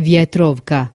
ветровка